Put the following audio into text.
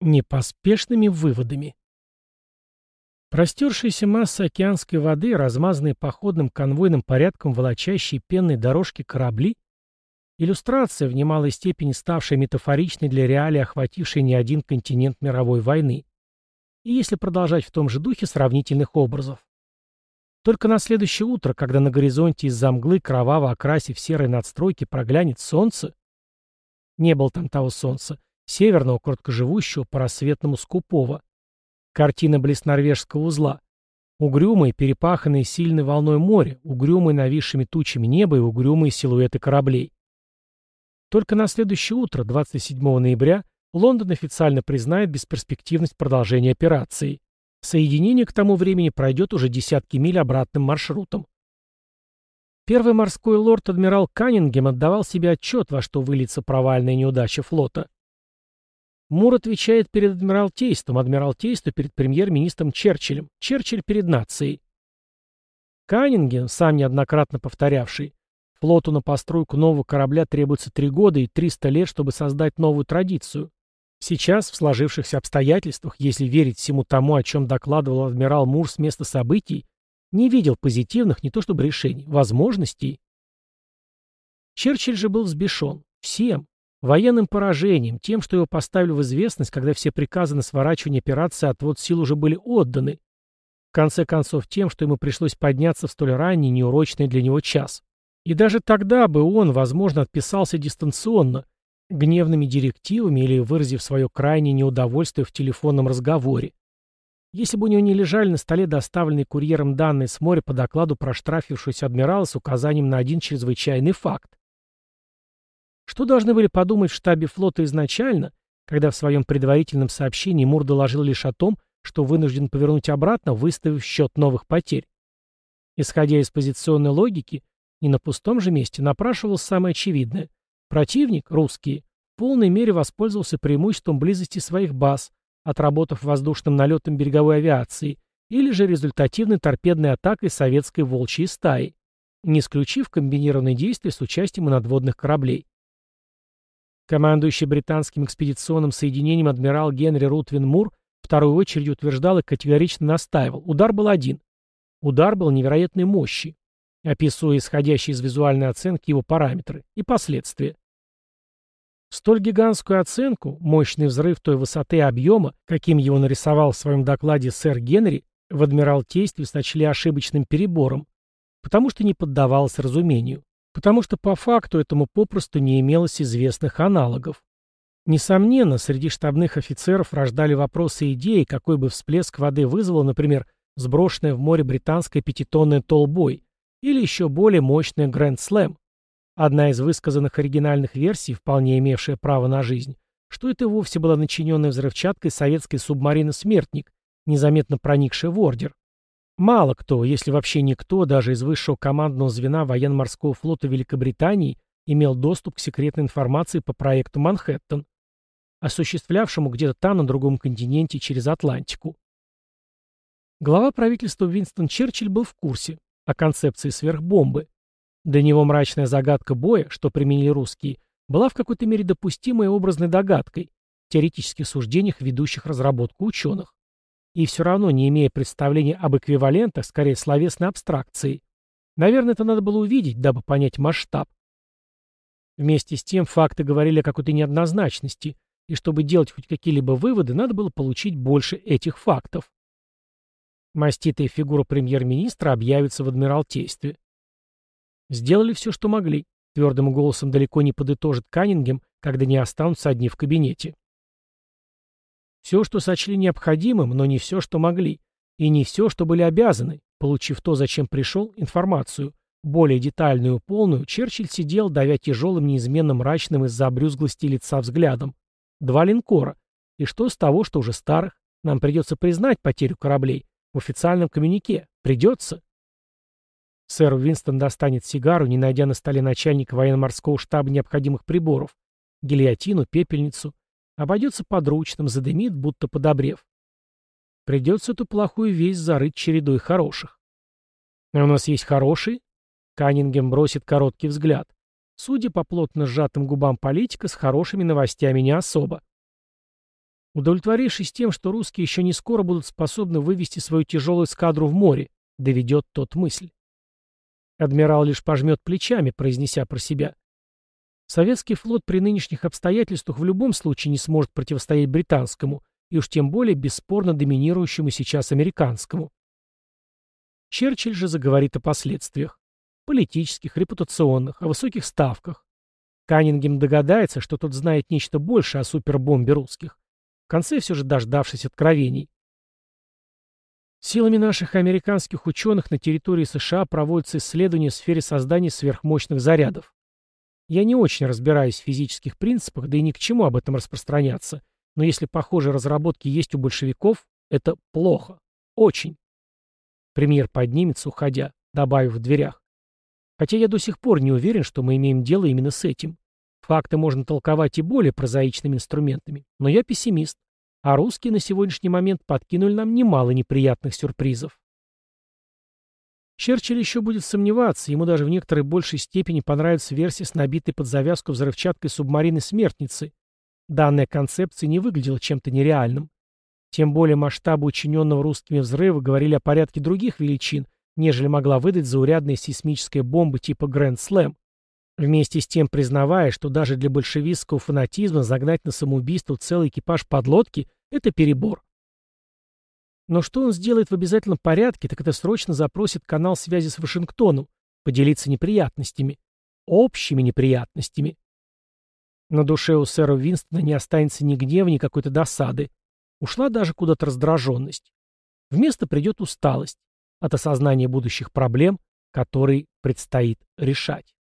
Непоспешными выводами. Простершаяся масса океанской воды, размазанные походным конвойным порядком волочащие пенной дорожки корабли, иллюстрация, в немалой степени ставшая метафоричной для реалий, охватившей не один континент мировой войны. И если продолжать в том же духе сравнительных образов. Только на следующее утро, когда на горизонте из-за мглы, кроваво окрасив серой надстройки, проглянет солнце, не было там того солнца, северного, короткоживущего, по-рассветному скупого. Картина близ норвежского узла. Угрюмые, перепаханные сильной волной море, угрюмые нависшими тучами небо и угрюмые силуэты кораблей. Только на следующее утро, 27 ноября, Лондон официально признает бесперспективность продолжения операции. Соединение к тому времени пройдет уже десятки миль обратным маршрутом. Первый морской лорд-адмирал Каннингем отдавал себе отчет, во что выльется провальная неудача флота. Мур отвечает перед Адмиралтейством, Адмиралтейство перед премьер-министром Черчиллем, Черчилль перед нацией. Каннингем, сам неоднократно повторявший, флоту на постройку нового корабля требуется три года и 300 лет, чтобы создать новую традицию. Сейчас, в сложившихся обстоятельствах, если верить всему тому, о чем докладывал адмирал Мур с места событий, не видел позитивных не то чтобы решений, возможностей. Черчилль же был взбешен. Всем. Военным поражением, тем, что его поставили в известность, когда все приказы на сворачивание операции отвод сил уже были отданы. В конце концов, тем, что ему пришлось подняться в столь ранний, неурочный для него час. И даже тогда бы он, возможно, отписался дистанционно, гневными директивами или выразив свое крайнее неудовольствие в телефонном разговоре. Если бы у него не лежали на столе доставленные курьером данные с моря по докладу проштрафившегося адмирала с указанием на один чрезвычайный факт. Что должны были подумать в штабе флота изначально, когда в своем предварительном сообщении Мур доложил лишь о том, что вынужден повернуть обратно, выставив счет новых потерь? Исходя из позиционной логики, не на пустом же месте напрашивалось самое очевидное. Противник, русские, в полной мере воспользовался преимуществом близости своих баз, отработав воздушным налетом береговой авиации, или же результативной торпедной атакой советской волчьей стаи, не исключив комбинированные действия с участием надводных кораблей. Командующий британским экспедиционным соединением адмирал Генри Рутвин Мур второй очередь утверждал и категорично настаивал. Удар был один. Удар был невероятной мощи, описывая исходящие из визуальной оценки его параметры и последствия. Столь гигантскую оценку, мощный взрыв той высоты и объема, каким его нарисовал в своем докладе сэр Генри, в Адмиралтействе сочли ошибочным перебором, потому что не поддавалось разумению потому что по факту этому попросту не имелось известных аналогов. Несомненно, среди штабных офицеров рождали вопросы и идеи, какой бы всплеск воды вызвало, например, сброшенная в море британская пятитонная толбой или еще более мощная Грэнд Слэм. Одна из высказанных оригинальных версий, вполне имевшая право на жизнь, что это вовсе была начиненная взрывчаткой советская субмарина «Смертник», незаметно проникшая в ордер. Мало кто, если вообще никто, даже из высшего командного звена военно-морского флота Великобритании, имел доступ к секретной информации по проекту «Манхэттен», осуществлявшему где-то там, на другом континенте, через Атлантику. Глава правительства Винстон Черчилль был в курсе о концепции сверхбомбы. Для него мрачная загадка боя, что применили русские, была в какой-то мере допустимой образной догадкой в теоретических суждениях ведущих разработку ученых и все равно не имея представления об эквивалентах, скорее словесной абстракции. Наверное, это надо было увидеть, дабы понять масштаб. Вместе с тем факты говорили о какой-то неоднозначности, и чтобы делать хоть какие-либо выводы, надо было получить больше этих фактов. Маститая фигура премьер-министра объявится в Адмиралтействе. Сделали все, что могли. Твердым голосом далеко не подытожит Каннингем, когда не останутся одни в кабинете. Все, что сочли необходимым, но не все, что могли. И не все, что были обязаны. Получив то, зачем пришел, информацию, более детальную полную, Черчилль сидел, давя тяжелым, неизменно мрачным из-за обрюзглости лица взглядом. Два линкора. И что с того, что уже старых? Нам придется признать потерю кораблей. В официальном коммюнике. Придется. Сэр Уинстон достанет сигару, не найдя на столе начальника военно-морского штаба необходимых приборов. Гильотину, пепельницу. Обойдется подручным, задымит, будто подобрев. Придется эту плохую весть зарыть чередой хороших. А у нас есть хорошие? Каннингем бросит короткий взгляд. Судя по плотно сжатым губам политика, с хорошими новостями не особо. Удовлетворившись тем, что русские еще не скоро будут способны вывести свою тяжелую эскадру в море, доведет тот мысль. Адмирал лишь пожмет плечами, произнеся про себя. Советский флот при нынешних обстоятельствах в любом случае не сможет противостоять британскому, и уж тем более бесспорно доминирующему сейчас американскому. Черчилль же заговорит о последствиях. Политических, репутационных, о высоких ставках. Каннингем догадается, что тот знает нечто большее о супербомбе русских. В конце все же дождавшись откровений. Силами наших американских ученых на территории США проводятся исследования в сфере создания сверхмощных зарядов. Я не очень разбираюсь в физических принципах, да и ни к чему об этом распространяться. Но если похожие разработки есть у большевиков, это плохо. Очень. Премьер поднимется, уходя, добавив в дверях. Хотя я до сих пор не уверен, что мы имеем дело именно с этим. Факты можно толковать и более прозаичными инструментами, но я пессимист. А русские на сегодняшний момент подкинули нам немало неприятных сюрпризов. Черчилль еще будет сомневаться, ему даже в некоторой большей степени понравится версия с набитой под завязку взрывчаткой субмарины-смертницы. Данная концепция не выглядела чем-то нереальным. Тем более масштабы учиненного русскими взрыва говорили о порядке других величин, нежели могла выдать заурядная сейсмическая бомба типа Грэнд Слэм. Вместе с тем признавая, что даже для большевистского фанатизма загнать на самоубийство целый экипаж подлодки – это перебор. Но что он сделает в обязательном порядке, так это срочно запросит канал связи с Вашингтоном, поделиться неприятностями. Общими неприятностями. На душе у сэра Винстона не останется ни гнева, ни какой-то досады. Ушла даже куда-то раздраженность. Вместо придет усталость от осознания будущих проблем, которые предстоит решать.